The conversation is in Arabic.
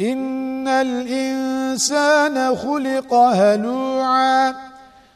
إن الإنسان خلق هلوعا